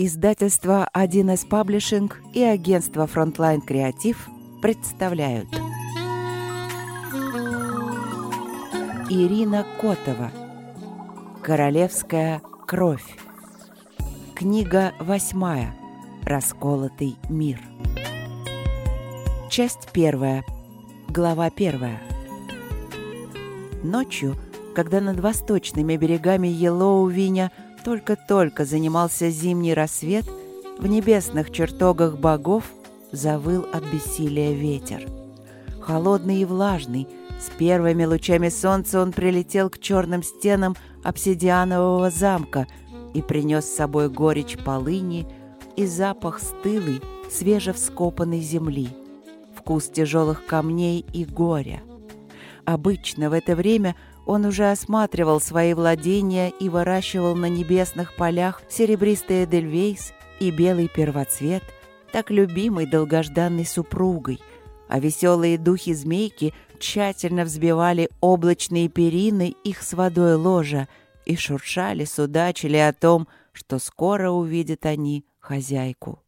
Издательство 1С Паблишинг и агентство Frontline Креатив представляют. Ирина Котова. Королевская кровь Книга восьмая. Расколотый мир Часть первая. Глава первая. Ночью, когда над восточными берегами Елоувиня только-только занимался зимний рассвет, в небесных чертогах богов завыл от бессилия ветер. Холодный и влажный, с первыми лучами солнца он прилетел к черным стенам обсидианового замка и принес с собой горечь полыни и запах стылой, свежевскопанной земли, вкус тяжелых камней и горя. Обычно в это время он уже осматривал свои владения и выращивал на небесных полях серебристый эдельвейс и белый первоцвет, так любимый долгожданной супругой, а веселые духи-змейки тщательно взбивали облачные перины их с водой ложа и шуршали, судачили о том, что скоро увидят они хозяйку.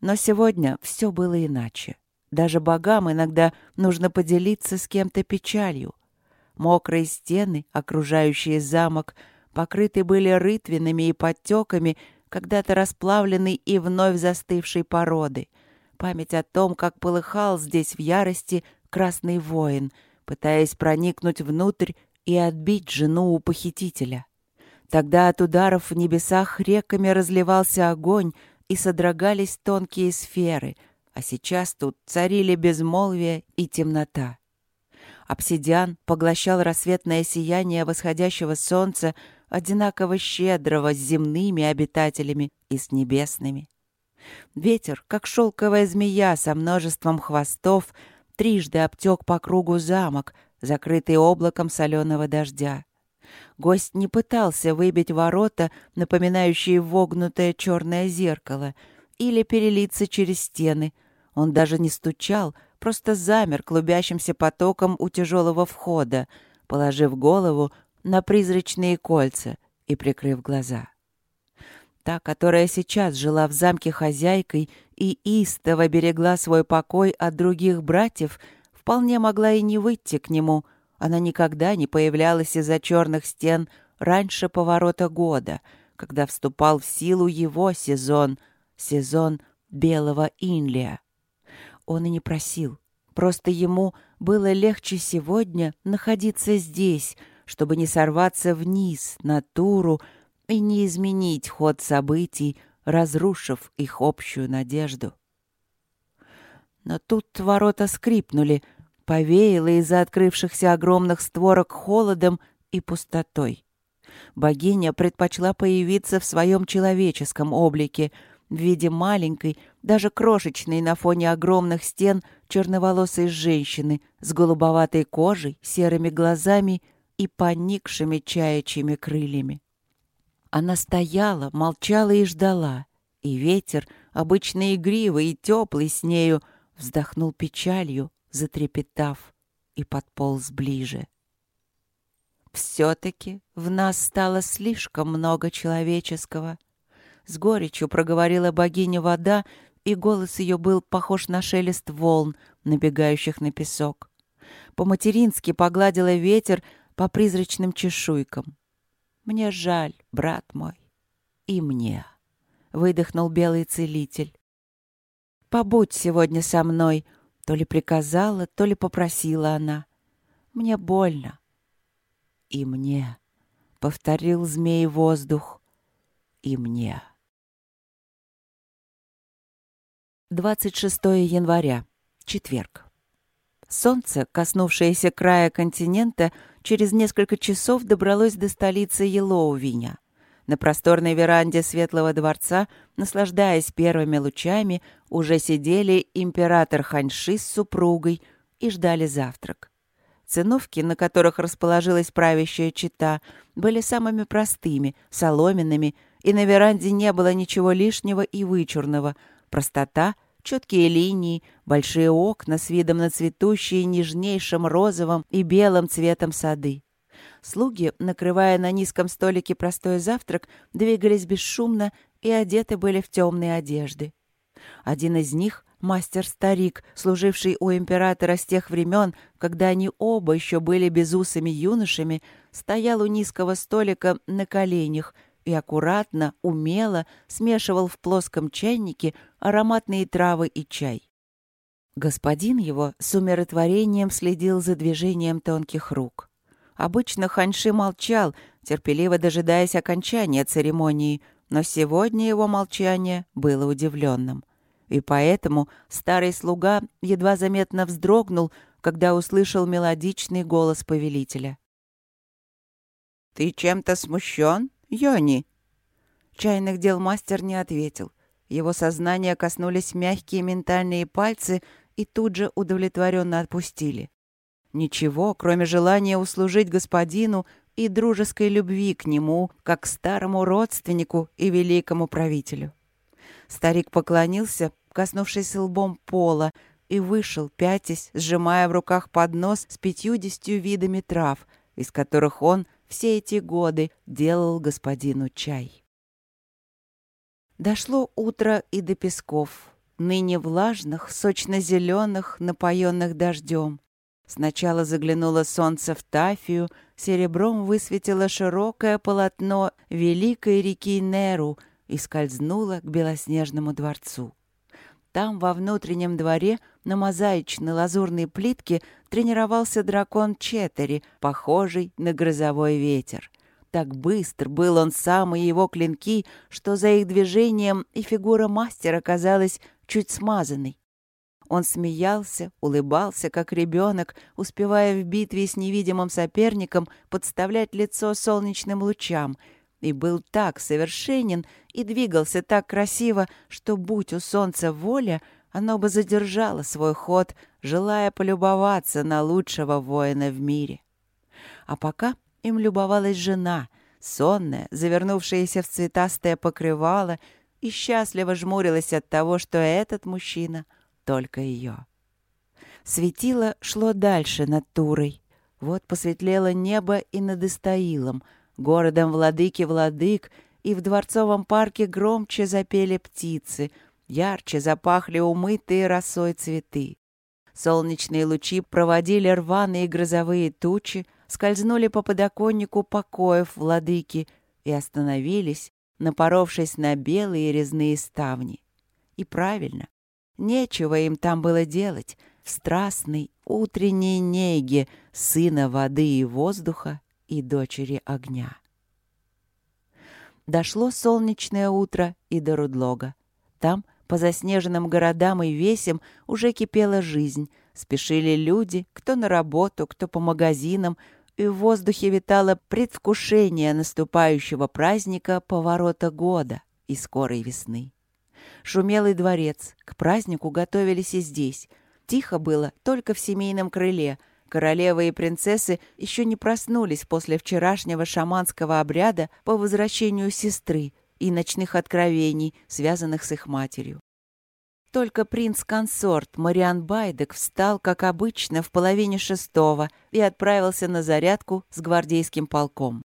Но сегодня все было иначе. Даже богам иногда нужно поделиться с кем-то печалью, Мокрые стены, окружающие замок, покрыты были рытвинами и подтеками когда-то расплавленной и вновь застывшей породы. Память о том, как полыхал здесь в ярости красный воин, пытаясь проникнуть внутрь и отбить жену у похитителя. Тогда от ударов в небесах реками разливался огонь, и содрогались тонкие сферы, а сейчас тут царили безмолвие и темнота. Обсидиан поглощал рассветное сияние восходящего солнца, одинаково щедрого с земными обитателями и с небесными. Ветер, как шелковая змея со множеством хвостов, трижды обтек по кругу замок, закрытый облаком соленого дождя. Гость не пытался выбить ворота, напоминающие вогнутое черное зеркало, или перелиться через стены. Он даже не стучал — просто замер клубящимся потоком у тяжелого входа, положив голову на призрачные кольца и прикрыв глаза. Та, которая сейчас жила в замке хозяйкой и истово берегла свой покой от других братьев, вполне могла и не выйти к нему. Она никогда не появлялась из-за черных стен раньше поворота года, когда вступал в силу его сезон, сезон белого инлия. Он и не просил. Просто ему было легче сегодня находиться здесь, чтобы не сорваться вниз, на Туру, и не изменить ход событий, разрушив их общую надежду. Но тут ворота скрипнули, повеяло из-за открывшихся огромных створок холодом и пустотой. Богиня предпочла появиться в своем человеческом облике — в виде маленькой, даже крошечной на фоне огромных стен черноволосой женщины с голубоватой кожей, серыми глазами и поникшими чаячьими крыльями. Она стояла, молчала и ждала, и ветер, обычно игривый и теплый с нею, вздохнул печалью, затрепетав, и подполз ближе. Все-таки в нас стало слишком много человеческого — с горечью проговорила богиня вода, и голос ее был похож на шелест волн, набегающих на песок. По-матерински погладила ветер по призрачным чешуйкам. «Мне жаль, брат мой, и мне», — выдохнул белый целитель. «Побудь сегодня со мной», — то ли приказала, то ли попросила она. «Мне больно». «И мне», — повторил змей воздух, — «и мне». 26 января. Четверг. Солнце, коснувшееся края континента, через несколько часов добралось до столицы Елоувиня. На просторной веранде Светлого дворца, наслаждаясь первыми лучами, уже сидели император Ханьши с супругой и ждали завтрак. Циновки, на которых расположилась правящая чита, были самыми простыми, соломенными, и на веранде не было ничего лишнего и вычурного — Простота, четкие линии, большие окна с видом на цветущие нежнейшим розовым и белым цветом сады. Слуги, накрывая на низком столике простой завтрак, двигались бесшумно и одеты были в темные одежды. Один из них, мастер-старик, служивший у императора с тех времен, когда они оба еще были безусыми юношами, стоял у низкого столика на коленях и аккуратно, умело смешивал в плоском чайнике ароматные травы и чай. Господин его с умиротворением следил за движением тонких рук. Обычно Ханьши молчал, терпеливо дожидаясь окончания церемонии, но сегодня его молчание было удивленным. И поэтому старый слуга едва заметно вздрогнул, когда услышал мелодичный голос повелителя. «Ты чем-то смущен, Йони?» Чайных дел мастер не ответил. Его сознание коснулись мягкие ментальные пальцы и тут же удовлетворенно отпустили. Ничего, кроме желания услужить господину и дружеской любви к нему, как к старому родственнику и великому правителю. Старик поклонился, коснувшись лбом пола, и вышел, пятясь, сжимая в руках поднос с пятьюдесятью видами трав, из которых он все эти годы делал господину чай. Дошло утро и до песков, ныне влажных, сочно-зеленых, напоенных дождем. Сначала заглянуло солнце в Тафию, серебром высветило широкое полотно великой реки Неру и скользнуло к белоснежному дворцу. Там, во внутреннем дворе, на мозаичной лазурной плитке тренировался дракон Четери, похожий на грозовой ветер. Так быстр был он сам и его клинки, что за их движением и фигура мастера казалась чуть смазанной. Он смеялся, улыбался, как ребенок, успевая в битве с невидимым соперником подставлять лицо солнечным лучам — и был так совершенен и двигался так красиво, что, будь у солнца воля, оно бы задержало свой ход, желая полюбоваться на лучшего воина в мире. А пока им любовалась жена, сонная, завернувшаяся в цветастое покрывало, и счастливо жмурилась от того, что этот мужчина — только ее. Светило шло дальше над Турой. Вот посветлело небо и над Истаилом — городом владыки владык, и в дворцовом парке громче запели птицы, ярче запахли умытые росой цветы. Солнечные лучи проводили рваные грозовые тучи, скользнули по подоконнику покоев владыки и остановились, напоровшись на белые резные ставни. И правильно, нечего им там было делать в страстной утренней неге сына воды и воздуха и дочери огня. Дошло солнечное утро и до Рудлога. Там, по заснеженным городам и весям, уже кипела жизнь. Спешили люди, кто на работу, кто по магазинам, и в воздухе витало предвкушение наступающего праздника поворота года и скорой весны. Шумелый дворец, к празднику готовились и здесь. Тихо было только в семейном крыле — Королева и принцессы еще не проснулись после вчерашнего шаманского обряда по возвращению сестры и ночных откровений, связанных с их матерью. Только принц-консорт Мариан Байдек встал, как обычно, в половине шестого и отправился на зарядку с гвардейским полком.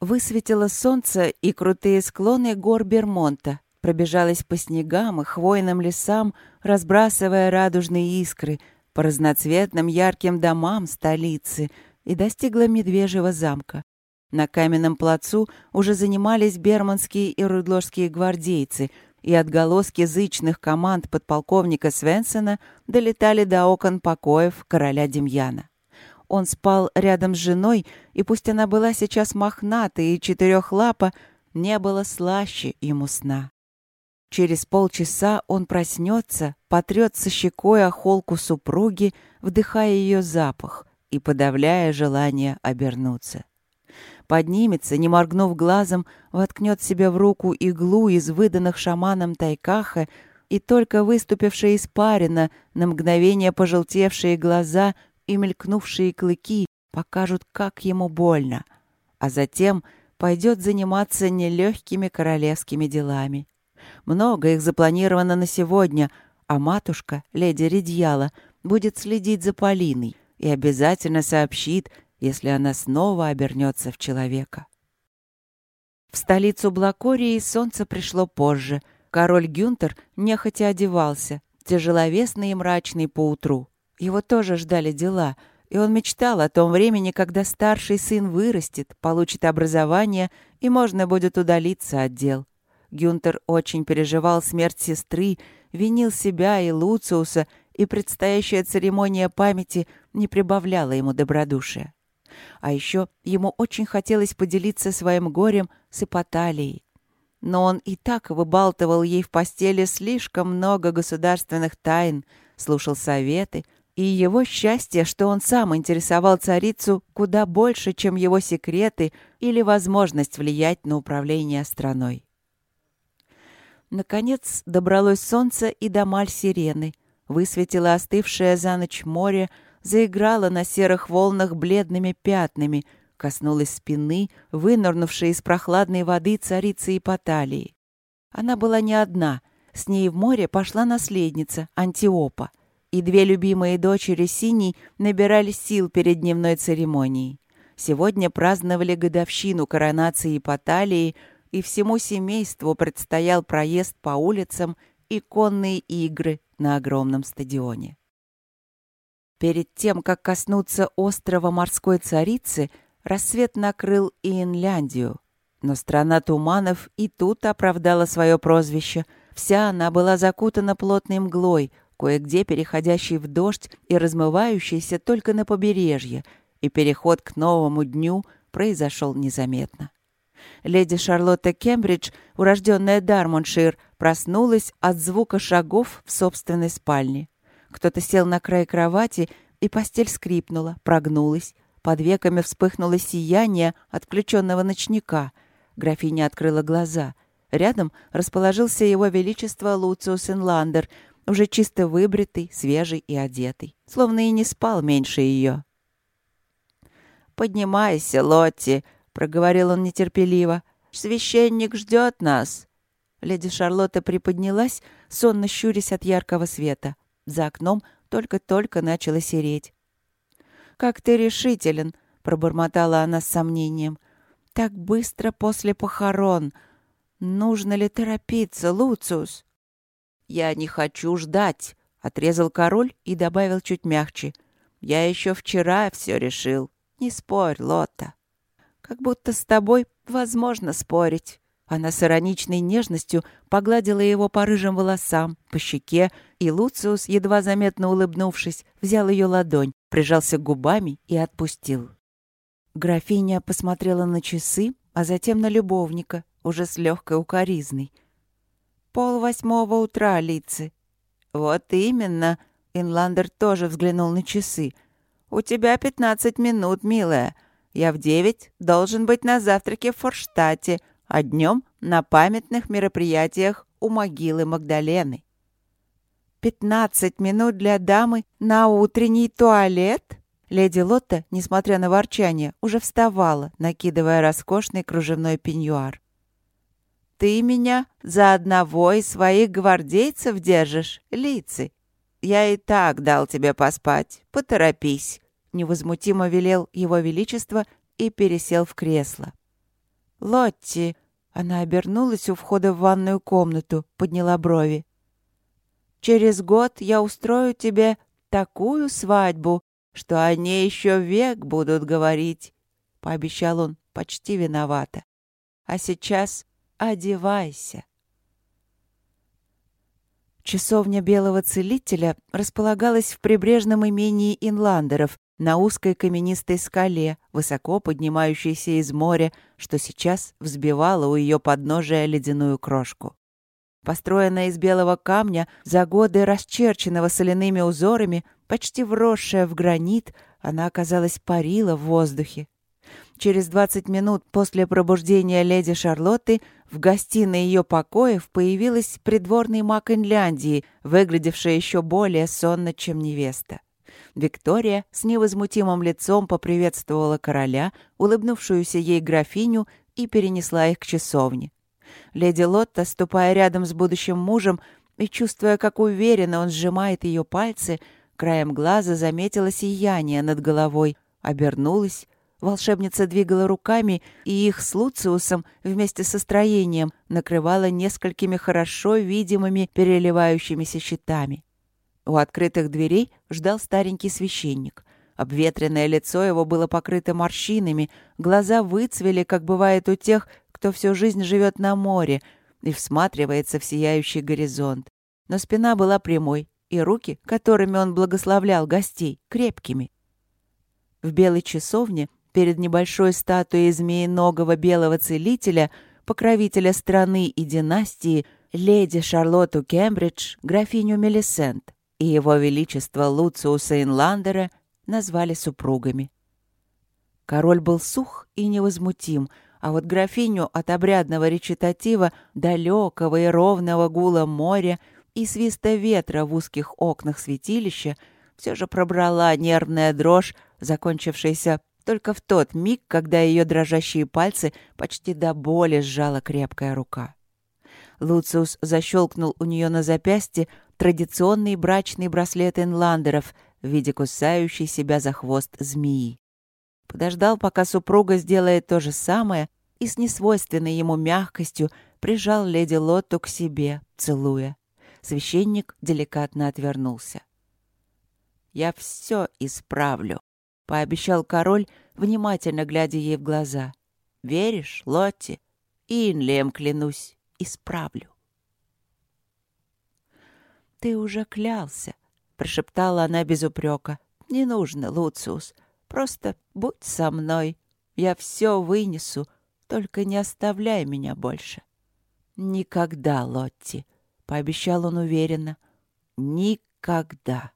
Высветило солнце и крутые склоны гор Бермонта, пробежалась по снегам и хвойным лесам, разбрасывая радужные искры — по разноцветным ярким домам столицы и достигла Медвежьего замка. На каменном плацу уже занимались берманские и рудложские гвардейцы, и отголоски зычных команд подполковника Свенсона долетали до окон покоев короля Демьяна. Он спал рядом с женой, и пусть она была сейчас мохната и четырехлапа, не было слаще ему сна. Через полчаса он проснется, потрется щекой о холку супруги, вдыхая ее запах и подавляя желание обернуться. Поднимется, не моргнув глазом, воткнет себе в руку иглу из выданных шаманом тайкаха, и только выступившая испарина, на мгновение пожелтевшие глаза и мелькнувшие клыки покажут, как ему больно, а затем пойдет заниматься нелегкими королевскими делами. Много их запланировано на сегодня, а матушка, леди Редьяла, будет следить за Полиной и обязательно сообщит, если она снова обернется в человека. В столицу Блакории солнце пришло позже. Король Гюнтер нехотя одевался, тяжеловесный и мрачный поутру. Его тоже ждали дела, и он мечтал о том времени, когда старший сын вырастет, получит образование, и можно будет удалиться от дел. Гюнтер очень переживал смерть сестры, винил себя и Луциуса, и предстоящая церемония памяти не прибавляла ему добродушия. А еще ему очень хотелось поделиться своим горем с Ипоталией. Но он и так выбалтывал ей в постели слишком много государственных тайн, слушал советы, и его счастье, что он сам интересовал царицу куда больше, чем его секреты или возможность влиять на управление страной. Наконец добралось солнце и до маль-сирены, высветило остывшее за ночь море, заиграла на серых волнах бледными пятнами, коснулась спины, вынырнувшей из прохладной воды царицы Ипоталии. Она была не одна, с ней в море пошла наследница, Антиопа, и две любимые дочери Синей набирали сил перед дневной церемонией. Сегодня праздновали годовщину коронации Ипоталии, и всему семейству предстоял проезд по улицам и конные игры на огромном стадионе. Перед тем, как коснуться острова морской царицы, рассвет накрыл и Инляндию. Но страна туманов и тут оправдала свое прозвище. Вся она была закутана плотной мглой, кое-где переходящей в дождь и размывающейся только на побережье, и переход к новому дню произошел незаметно. Леди Шарлотта Кембридж, урожденная Дармоншир, проснулась от звука шагов в собственной спальне. Кто-то сел на край кровати, и постель скрипнула, прогнулась. Под веками вспыхнуло сияние отключенного ночника. Графиня открыла глаза. Рядом расположился его величество Луциус Инландер, уже чисто выбритый, свежий и одетый. Словно и не спал меньше ее. «Поднимайся, Лотти!» — проговорил он нетерпеливо. «Священник ждет нас!» Леди Шарлотта приподнялась, сонно щурясь от яркого света. За окном только-только начало сереть. «Как ты решителен!» — пробормотала она с сомнением. «Так быстро после похорон! Нужно ли торопиться, Луциус?» «Я не хочу ждать!» — отрезал король и добавил чуть мягче. «Я еще вчера все решил. Не спорь, Лотта. Как будто с тобой возможно спорить». Она с ироничной нежностью погладила его по рыжим волосам, по щеке, и Луциус, едва заметно улыбнувшись, взял ее ладонь, прижался губами и отпустил. Графиня посмотрела на часы, а затем на любовника, уже с легкой укоризной. «Пол восьмого утра, Лицы». «Вот именно», — Инландер тоже взглянул на часы. «У тебя пятнадцать минут, милая. Я в девять должен быть на завтраке в Форштате, а днем на памятных мероприятиях у могилы Магдалены. «Пятнадцать минут для дамы на утренний туалет?» Леди Лотта, несмотря на ворчание, уже вставала, накидывая роскошный кружевной пеньюар. «Ты меня за одного из своих гвардейцев держишь, лицы. Я и так дал тебе поспать. Поторопись», — невозмутимо велел его величество и пересел в кресло. «Лотти!» Она обернулась у входа в ванную комнату, подняла брови. «Через год я устрою тебе такую свадьбу, что о ней еще век будут говорить», — пообещал он почти виновато. «А сейчас одевайся». Часовня Белого Целителя располагалась в прибрежном имении инландеров, на узкой каменистой скале, высоко поднимающейся из моря, что сейчас взбивало у ее подножия ледяную крошку. Построенная из белого камня, за годы расчерченного соляными узорами, почти вросшая в гранит, она, оказалась парила в воздухе. Через двадцать минут после пробуждения леди Шарлотты в гостиной ее покоев появилась придворный маг Инляндии, выглядевшая еще более сонно, чем невеста. Виктория с невозмутимым лицом поприветствовала короля, улыбнувшуюся ей графиню, и перенесла их к часовне. Леди Лотта, ступая рядом с будущим мужем и чувствуя, как уверенно он сжимает ее пальцы, краем глаза заметила сияние над головой, обернулась, Волшебница двигала руками, и их с Луциусом вместе со строением накрывала несколькими хорошо видимыми переливающимися щитами. У открытых дверей ждал старенький священник. Обветренное лицо его было покрыто морщинами, глаза выцвели, как бывает у тех, кто всю жизнь живет на море и всматривается в сияющий горизонт. Но спина была прямой, и руки, которыми он благословлял гостей, крепкими. В белой часовне перед небольшой статуей змеиногого белого целителя, покровителя страны и династии, леди Шарлотту Кембридж, графиню Мелисент и его величество Луциуса Инландера назвали супругами. Король был сух и невозмутим, а вот графиню от обрядного речитатива, далекого и ровного гула моря и свиста ветра в узких окнах святилища все же пробрала нервная дрожь, закончившаяся только в тот миг, когда ее дрожащие пальцы почти до боли сжала крепкая рука. Луциус защелкнул у нее на запястье традиционный брачный браслет инландеров в виде кусающей себя за хвост змеи. Подождал, пока супруга сделает то же самое, и с несвойственной ему мягкостью прижал леди Лотту к себе, целуя. Священник деликатно отвернулся. «Я все исправлю», пообещал король, внимательно глядя ей в глаза. «Веришь, Лотти? Инлем, клянусь, исправлю». «Ты уже клялся», — прошептала она без упрека. «Не нужно, Луциус. Просто будь со мной. Я все вынесу, только не оставляй меня больше». «Никогда, Лотти», — пообещал он уверенно. «Никогда».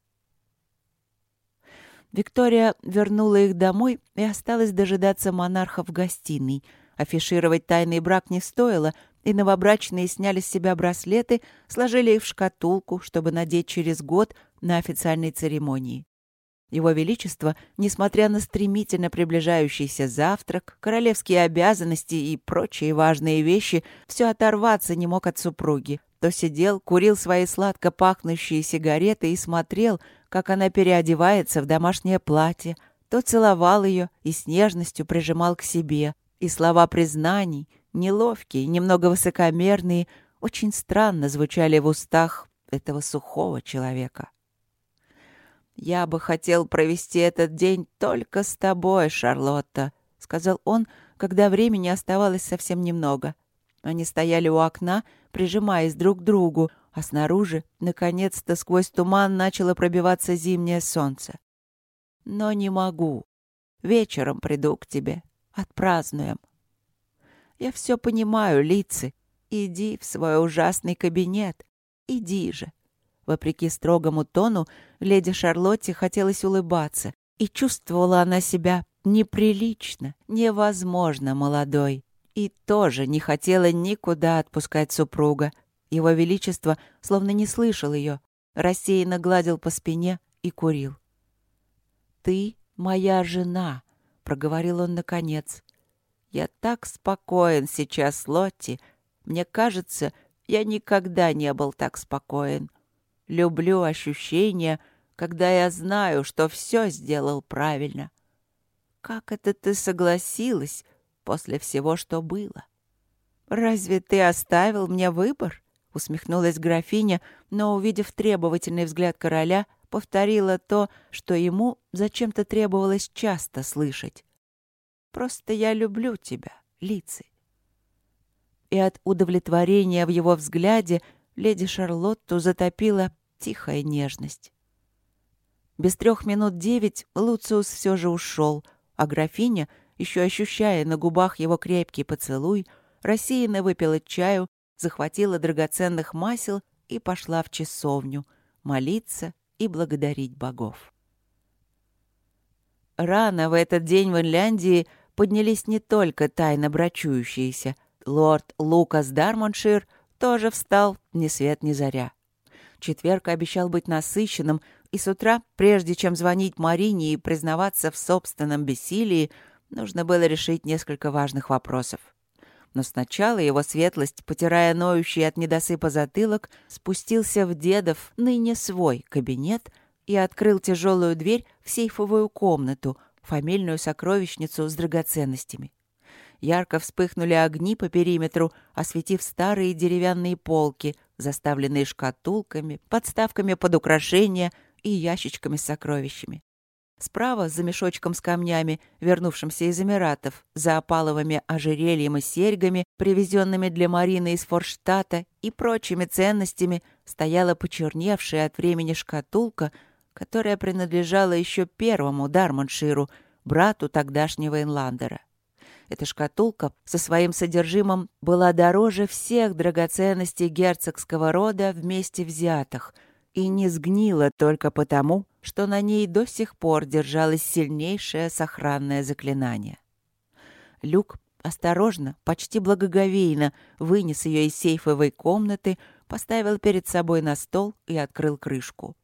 Виктория вернула их домой и осталась дожидаться монарха в гостиной. Афишировать тайный брак не стоило, и новобрачные сняли с себя браслеты, сложили их в шкатулку, чтобы надеть через год на официальной церемонии. Его Величество, несмотря на стремительно приближающийся завтрак, королевские обязанности и прочие важные вещи, все оторваться не мог от супруги. То сидел, курил свои сладко пахнущие сигареты и смотрел, как она переодевается в домашнее платье, то целовал ее и с нежностью прижимал к себе. И слова признаний, неловкие, немного высокомерные, очень странно звучали в устах этого сухого человека. «Я бы хотел провести этот день только с тобой, Шарлотта», — сказал он, когда времени оставалось совсем немного. Они стояли у окна, прижимаясь друг к другу, а снаружи, наконец-то, сквозь туман начало пробиваться зимнее солнце. Но не могу. Вечером приду к тебе. Отпразднуем. Я все понимаю, лицы. Иди в свой ужасный кабинет. Иди же. Вопреки строгому тону, леди Шарлотте хотелось улыбаться, и чувствовала она себя неприлично, невозможно молодой. И тоже не хотела никуда отпускать супруга, его Величество словно не слышал ее, рассеянно гладил по спине и курил. «Ты моя жена», — проговорил он наконец. «Я так спокоен сейчас, Лотти. Мне кажется, я никогда не был так спокоен. Люблю ощущение, когда я знаю, что все сделал правильно. Как это ты согласилась после всего, что было? Разве ты оставил мне выбор?» усмехнулась графиня, но, увидев требовательный взгляд короля, повторила то, что ему зачем-то требовалось часто слышать. «Просто я люблю тебя, Лицей». И от удовлетворения в его взгляде леди Шарлотту затопила тихая нежность. Без трех минут девять Луциус все же ушел, а графиня, еще ощущая на губах его крепкий поцелуй, рассеянно выпила чаю захватила драгоценных масел и пошла в часовню молиться и благодарить богов. Рано в этот день в Инляндии поднялись не только тайно брачующиеся. Лорд Лукас Дармоншир тоже встал ни свет ни заря. Четверг обещал быть насыщенным, и с утра, прежде чем звонить Марине и признаваться в собственном бессилии, нужно было решить несколько важных вопросов. Но сначала его светлость, потирая ноющий от недосыпа затылок, спустился в дедов, ныне свой, кабинет и открыл тяжелую дверь в сейфовую комнату, фамильную сокровищницу с драгоценностями. Ярко вспыхнули огни по периметру, осветив старые деревянные полки, заставленные шкатулками, подставками под украшения и ящичками с сокровищами. Справа, за мешочком с камнями, вернувшимся из Эмиратов, за опаловыми ожерельем и серьгами, привезенными для Марины из Форштата и прочими ценностями, стояла почерневшая от времени шкатулка, которая принадлежала еще первому Дарманширу, брату тогдашнего Инландера. Эта шкатулка со своим содержимым была дороже всех драгоценностей герцогского рода вместе взятых и не сгнила только потому, что на ней до сих пор держалось сильнейшее сохранное заклинание. Люк осторожно, почти благоговейно вынес ее из сейфовой комнаты, поставил перед собой на стол и открыл крышку.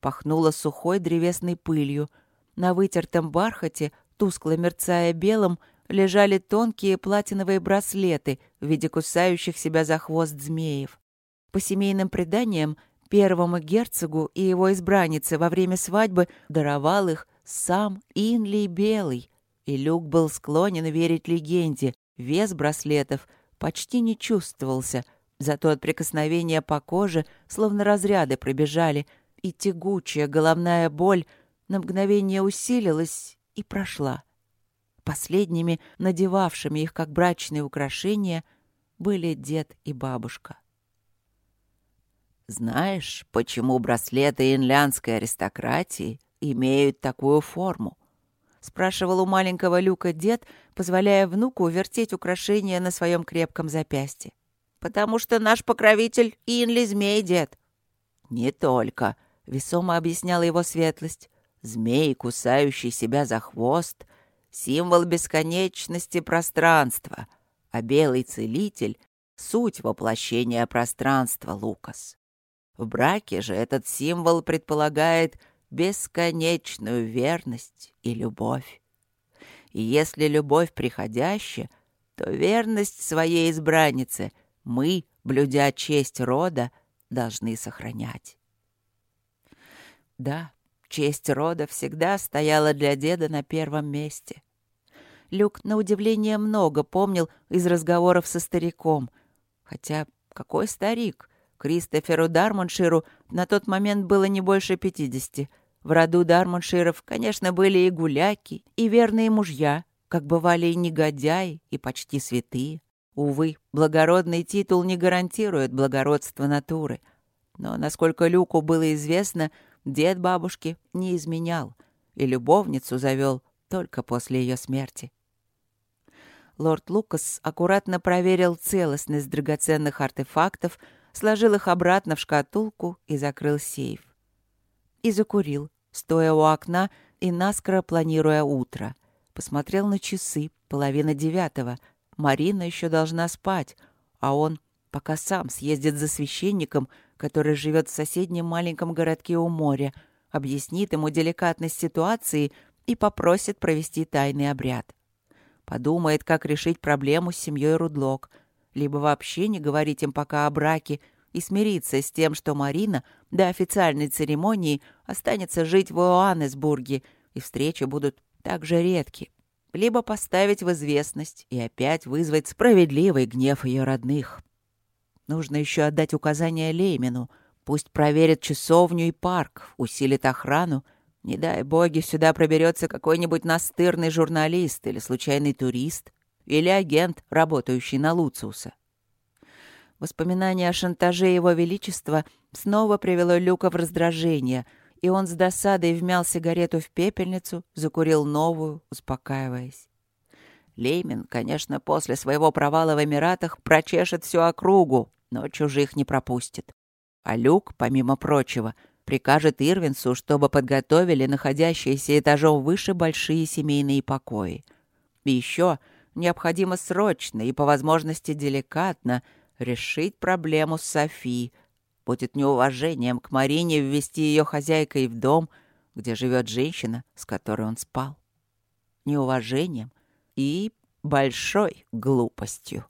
Пахнуло сухой древесной пылью. На вытертом бархате, тускло мерцая белым, лежали тонкие платиновые браслеты в виде кусающих себя за хвост змеев. По семейным преданиям, первому герцогу и его избраннице во время свадьбы даровал их сам Инли Белый, и Люк был склонен верить легенде. Вес браслетов почти не чувствовался, зато от прикосновения по коже словно разряды пробежали, и тягучая головная боль на мгновение усилилась и прошла. Последними, надевавшими их как брачные украшения, были дед и бабушка. «Знаешь, почему браслеты инлянской аристократии имеют такую форму?» — спрашивал у маленького Люка дед, позволяя внуку вертеть украшения на своем крепком запястье. «Потому что наш покровитель Инли змей, дед». «Не только», — весомо объясняла его светлость. «Змей, кусающий себя за хвост, символ бесконечности пространства, а белый целитель — суть воплощения пространства, Лукас. В браке же этот символ предполагает бесконечную верность и любовь. И если любовь приходящая, то верность своей избраннице мы, блюдя честь рода, должны сохранять. Да, честь рода всегда стояла для деда на первом месте. Люк, на удивление, много помнил из разговоров со стариком. Хотя какой старик? Кристоферу Дармонширу на тот момент было не больше пятидесяти. В роду Дармонширов, конечно, были и гуляки, и верные мужья, как бывали и негодяи, и почти святые. Увы, благородный титул не гарантирует благородство натуры. Но, насколько Люку было известно, дед бабушки не изменял и любовницу завел только после ее смерти. Лорд Лукас аккуратно проверил целостность драгоценных артефактов, сложил их обратно в шкатулку и закрыл сейф. И закурил, стоя у окна и наскоро планируя утро. Посмотрел на часы, половина девятого. Марина еще должна спать, а он пока сам съездит за священником, который живет в соседнем маленьком городке у моря, объяснит ему деликатность ситуации и попросит провести тайный обряд. Подумает, как решить проблему с семьей Рудлок. Либо вообще не говорить им пока о браке и смириться с тем, что Марина до официальной церемонии останется жить в Иоаннесбурге, и встречи будут так же редки. Либо поставить в известность и опять вызвать справедливый гнев ее родных. Нужно еще отдать указание Леймину. Пусть проверит часовню и парк, усилит охрану, не дай боги, сюда проберется какой-нибудь настырный журналист или случайный турист, или агент, работающий на Луциуса. Воспоминание о шантаже Его Величества снова привело Люка в раздражение, и он с досадой вмял сигарету в пепельницу, закурил новую, успокаиваясь. Леймин, конечно, после своего провала в Эмиратах прочешет всю округу, но чужих не пропустит. А Люк, помимо прочего, — прикажет Ирвинсу, чтобы подготовили находящиеся этажом выше большие семейные покои. И еще необходимо срочно и по возможности деликатно решить проблему с Софи. Будет неуважением к Марине ввести ее хозяйкой в дом, где живет женщина, с которой он спал. Неуважением и большой глупостью.